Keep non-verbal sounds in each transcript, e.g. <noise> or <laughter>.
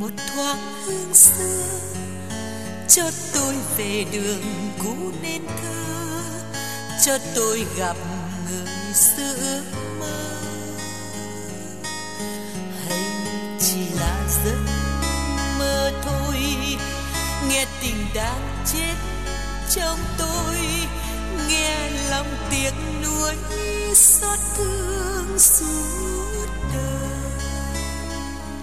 một thoáng hương xưa. Cho tôi về đường cũ nên thơ. Cho tôi gặp người xưa mơ. Hay chỉ là giấc mơ thôi. Nghe tình đang chết trong tôi. Nghe lòng tiếng nuối xót thương.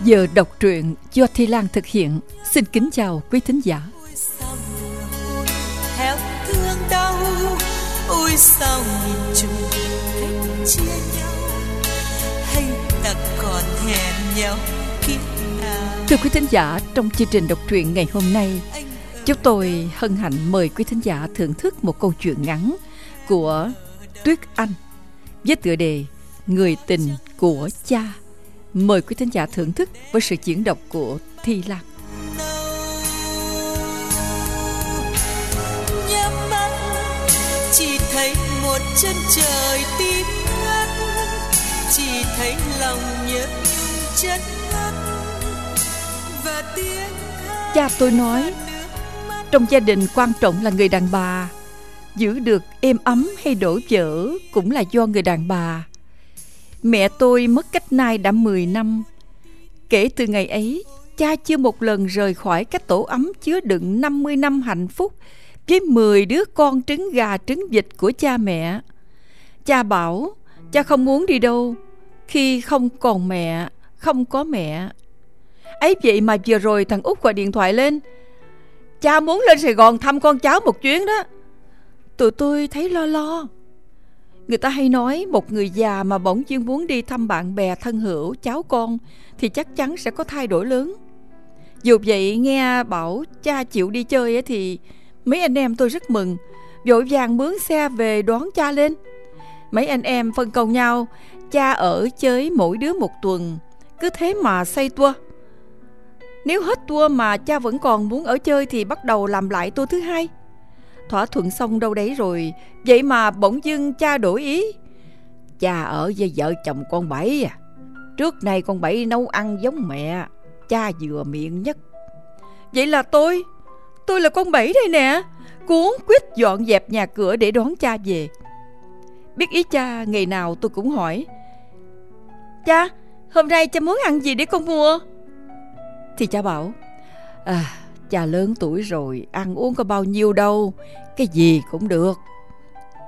Giờ đọc truyện do Thi Lan thực hiện. Xin kính chào quý thính giả. Ôi sao mưa hôn theo thương đau. Ôi sao nhìn chung cách chia nhau. Hay ta còn hẹn nhau kiếp nào? Thưa quý thính giả trong chương trình đọc truyện ngày hôm nay chúng tôi hân hạnh mời quý thính giả thưởng thức một câu chuyện ngắn của Tuyết Anh với tựa đề Người tình của cha. Mời quý thính giả thưởng thức với sự diễn đọc của Thi Lan. nhắm mắt chỉ thấy một chân trời tím ngắt chỉ thấy lòng nhớ chất ngất và tiếng Cha tôi nói trong gia đình quan trọng là người đàn bà. Giữ được êm ấm hay đổ vỡ cũng là do người đàn bà. Mẹ tôi mất cách nay đã 10 năm. Kể từ ngày ấy, cha chưa một lần rời khỏi cái tổ ấm chứa đựng 50 năm hạnh phúc với 10 đứa con trứng gà trứng vịt của cha mẹ. Cha bảo, cha không muốn đi đâu khi không còn mẹ, không có mẹ. ấy vậy mà vừa rồi thằng út gọi điện thoại lên cha muốn lên sài gòn thăm con cháu một chuyến đó tụi tôi thấy lo lo người ta hay nói, một người già mà bỗng dưng muốn đi thăm bạn bè thân hữu, cháu con, thì chắc chắn sẽ có thay đổi lớn. Dù vậy, nghe bảo cha chịu đi chơi ấy thì mấy anh em tôi rất mừng, vội vàng mướn xe về đón cha lên. Mấy anh em phân công nhau, cha ở chơi mỗi đứa một tuần, cứ thế mà xây tour. Nếu hết tour mà cha vẫn còn muốn ở chơi thì bắt đầu làm lại tour thứ hai. Thỏa thuận xong đâu đấy rồi, vậy mà bỗng dưng cha đổi ý. Cha ở với vợ chồng con Bảy à. Trước nay con Bảy nấu ăn giống mẹ, cha vừa miệng nhất. Vậy là tôi, tôi là con Bảy đây nè. Cuốn quyết dọn dẹp nhà cửa để đón cha về. Biết ý cha, ngày nào tôi cũng hỏi. Cha, hôm nay cha muốn ăn gì để con mua? Thì cha bảo À cha lớn tuổi rồi, Ăn uống có bao nhiêu đâu, Cái gì cũng được.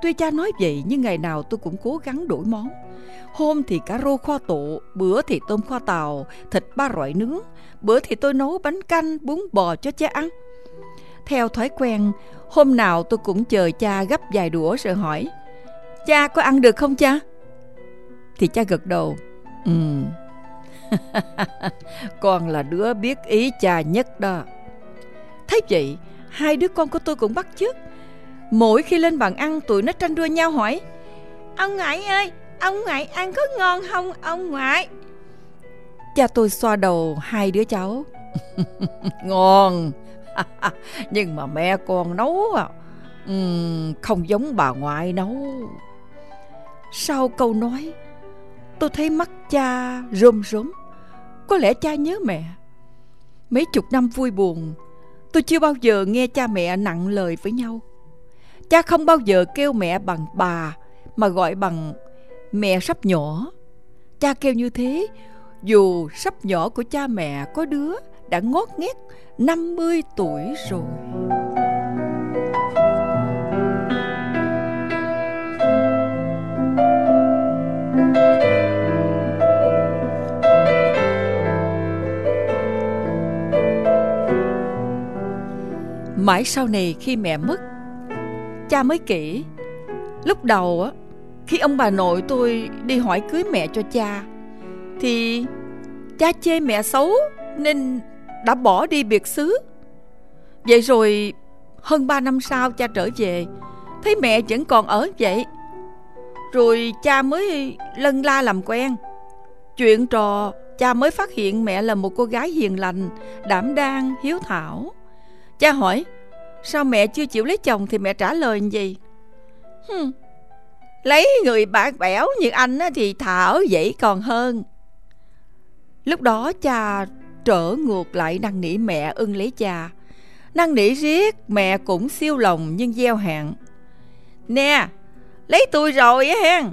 Tuy cha nói vậy, nhưng ngày nào tôi cũng cố gắng đổi món. Hôm thì cá rô kho tộ Bữa thì tôm kho tàu, Thịt ba rọi nướng. Bữa thì tôi nấu bánh canh, bún bò cho cha ăn. Theo thói quen, Hôm nào tôi cũng chờ cha gấp vài đũa rồi hỏi, Cha có ăn được không cha? Thì cha gật đầu Ừ <laughs> con là đứa biết ý cha nhất đó thế vậy, Hai đứa con của tôi cũng bắt chước. Mỗi khi lên bàn ăn, tụi nó tranh đua nhau hỏi, Ông ngoại ơi, Ông ngoại ăn có ngon không, ông ngoại? Cha tôi xoa đầu hai đứa cháu. <laughs> Ngon, <laughs> Nhưng mà mẹ con nấu à Không giống bà ngoại nấu. Sau câu nói, Tôi thấy mắt cha rôm rốm. Có lẽ cha nhớ mẹ. Mấy chục năm vui buồn Tôi chưa bao giờ nghe cha mẹ nặng lời với nhau. Cha không bao giờ kêu mẹ bằng bà, Mà gọi bằng mẹ sắp nhỏ. Cha kêu như thế, Dù sắp nhỏ của cha mẹ có đứa đã ngót nghét 50 tuổi rồi. Mãi sau này khi mẹ mất. Cha mới kể Lúc đầu á Khi ông bà nội tôi đi hỏi cưới mẹ cho cha Thì cha chê mẹ xấu Nên đã bỏ đi biệt xứ. Vậy rồi Hơn 3 năm sau cha trở về Thấy mẹ vẫn còn ở vậy. Rồi cha mới lân la làm quen. Chuyện trò cha mới phát hiện mẹ là một cô gái hiền lành Đảm đang, hiếu thảo. Cha hỏi Sao mẹ chưa chịu lấy chồng thì mẹ trả lời gì Hừm, Lấy người bạc bẽo như anh thì thà ở vậy còn hơn Lúc đó cha trở ngược lại năn nỉ mẹ ưng lấy cha. Năn nỉ riết mẹ cũng siêu lòng nhưng gieo hạn. Nè, lấy tôi rồi á hen.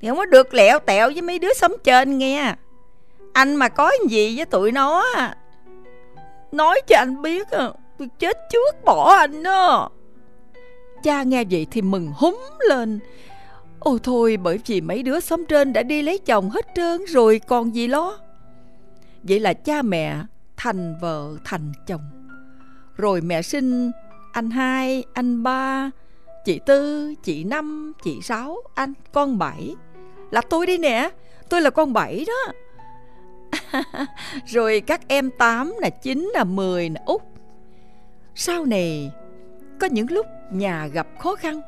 Thì không có được lẹo tẹo với mấy đứa sống trên nghe. Anh mà có gì với tụi nó Nói cho anh biết Tôi chết trước bỏ anh đó Cha nghe vậy thì mừng húm lên. Ôi thôi bởi vì mấy đứa sống trên đã đi lấy chồng hết trơn rồi còn gì lo? Vậy là cha mẹ thành vợ thành chồng. Rồi mẹ sinh anh hai, anh ba, chị tư, chị năm, chị sáu, anh, con bảy. Là tôi đi nè, tôi là con bảy đó. <laughs> Rồi các em tám là chín là mười là út sau này, Có những lúc nhà gặp khó khăn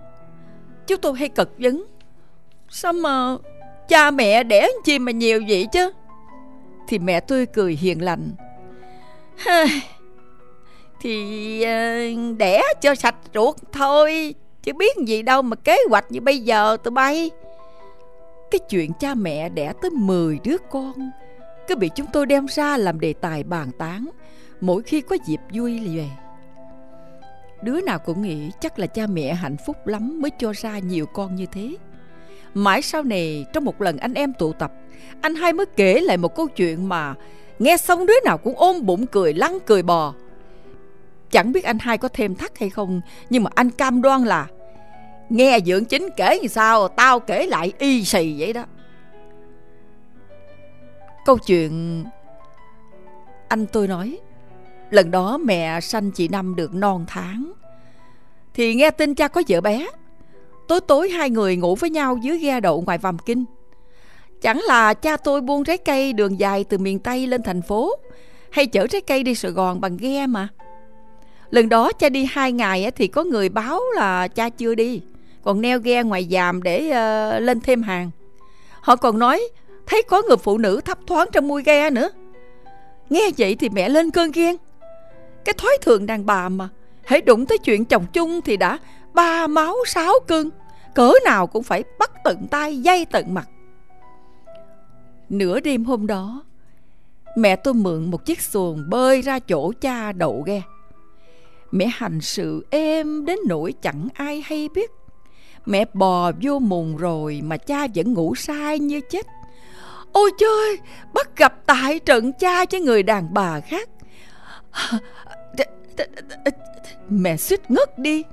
Chúng tôi hay cật vấn, Sao mà cha mẹ đẻ chi mà nhiều vậy chứ? Thì mẹ tôi cười hiền lành Thì ờ, đẻ cho sạch ruột thôi, Chứ biết gì đâu mà kế hoạch như bây giờ tụi bay. Cái chuyện cha mẹ đẻ tới 10 đứa con, Cứ bị chúng tôi đem ra làm đề tài bàn tán, Mỗi khi có dịp vui về Đứa nào cũng nghĩ chắc là cha mẹ hạnh phúc lắm mới cho ra nhiều con như thế. Mãi sau này, trong một lần anh em tụ tập, Anh hai mới kể lại một câu chuyện mà Nghe xong đứa nào cũng ôm bụng cười lăn cười bò. Chẳng biết anh hai có thêm thắt hay không, Nhưng mà anh cam đoan là Nghe dưỡng chính kể như sao, Tao kể lại y xì vậy đó. Câu chuyện Anh tôi nói Lần đó mẹ sanh chị Năm được non tháng. Thì nghe tin cha có vợ bé. Tối tối hai người ngủ với nhau dưới ghe đậu ngoài vòng kinh. Chẳng là cha tôi buôn trái cây đường dài từ miền Tây lên thành phố Hay chở trái cây đi Sài Gòn bằng ghe mà. Lần đó cha đi hai ngày thì có người báo là cha chưa đi Còn neo ghe ngoài dàm để uh, lên thêm hàng. Họ còn nói thấy có người phụ nữ thấp thoáng trong mui ghe nữa. Nghe vậy thì mẹ lên cơn ghen. Cái thói thường đàn bà mà. Hãy đụng tới chuyện chồng chung thì đã, ba máu sáu cưng. Cỡ nào cũng phải bắt tận tay, dây tận mặt. Nửa đêm hôm đó, Mẹ tôi mượn một chiếc xuồng bơi ra chỗ cha đậu ghe. Mẹ hành sự êm đến nỗi chẳng ai hay biết. Mẹ bò vô mùng rồi mà cha vẫn ngủ sai như chết. Ôi chơi bắt gặp tại trận cha với người đàn bà khác. Mẹ suýt ngất đi.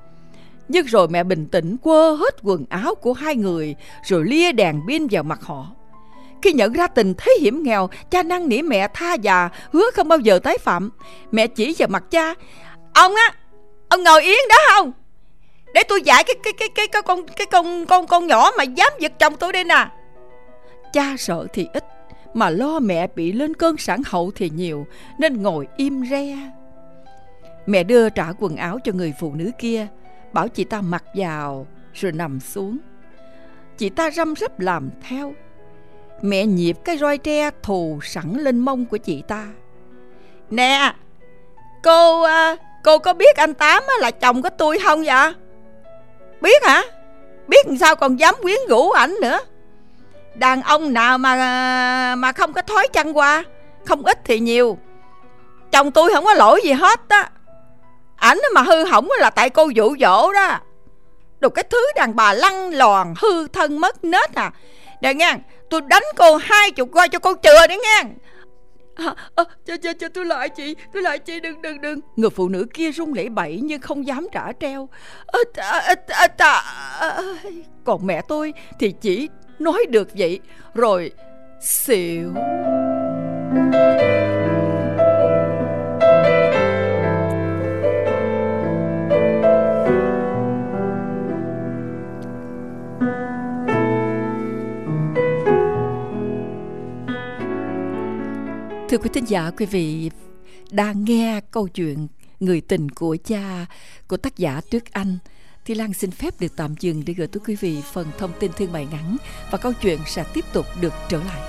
Nhưng rồi mẹ bình tĩnh quơ hết quần áo của hai người Rồi lia đèn pin vào mặt họ. Khi nhận ra tình thế hiểm nghèo Cha năn nỉ mẹ tha già Hứa không bao giờ tái phạm. Mẹ chỉ vào mặt cha Ông á Ông ngồi yên đó không? Để tôi dạy cái cái cái cái, cái con cái con con con nhỏ mà dám giật chồng tôi đây nè. Cha sợ thì ít Mà lo mẹ bị lên cơn sản hậu thì nhiều Nên ngồi im re. Mẹ đưa trả quần áo cho người phụ nữ kia. Bảo chị ta mặc vào, Rồi nằm xuống. Chị ta răm rắp làm theo. Mẹ nhịp cái roi tre thù sẵn lên mông của chị ta. Nè, Cô à, cô có biết anh Tám là chồng của tôi không vậy? Biết hả? Biết sao còn dám quyến rũ ảnh nữa. Đàn ông nào mà mà không có thói chăn qua? Không ít thì nhiều. Chồng tôi không có lỗi gì hết á. Ảnh mà hư hỏng là tại cô dụ dỗ đó. Đồ cái thứ đàn bà lăng loàn hư thân mất nết à. Nè nghe Tôi đánh cô hai chục coi cho cô chừa đấy nghe. À, à, cho, cho, cho tôi lại chị Tôi lại chị đừng đừng đừng. Người phụ nữ kia run lẩy bẩy nhưng không dám trả treo. À, à, à, à, à, Còn mẹ tôi thì chỉ nói được vậy Rồi xỉu Thưa quý thính giả, quý vị đang nghe câu chuyện Người tình của cha của tác giả Tuyết Anh. Thì Lan xin phép được tạm dừng để gửi tới quý vị phần thông tin thương mại ngắn và câu chuyện sẽ tiếp tục được trở lại.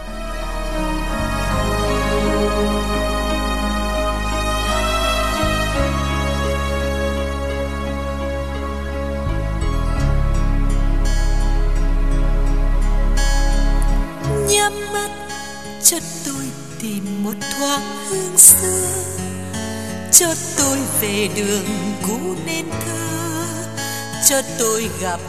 nhắm mắt chân tôi tìm một thoáng hương xưa. Cho tôi về đường cũ nên thơ. Cho tôi gặp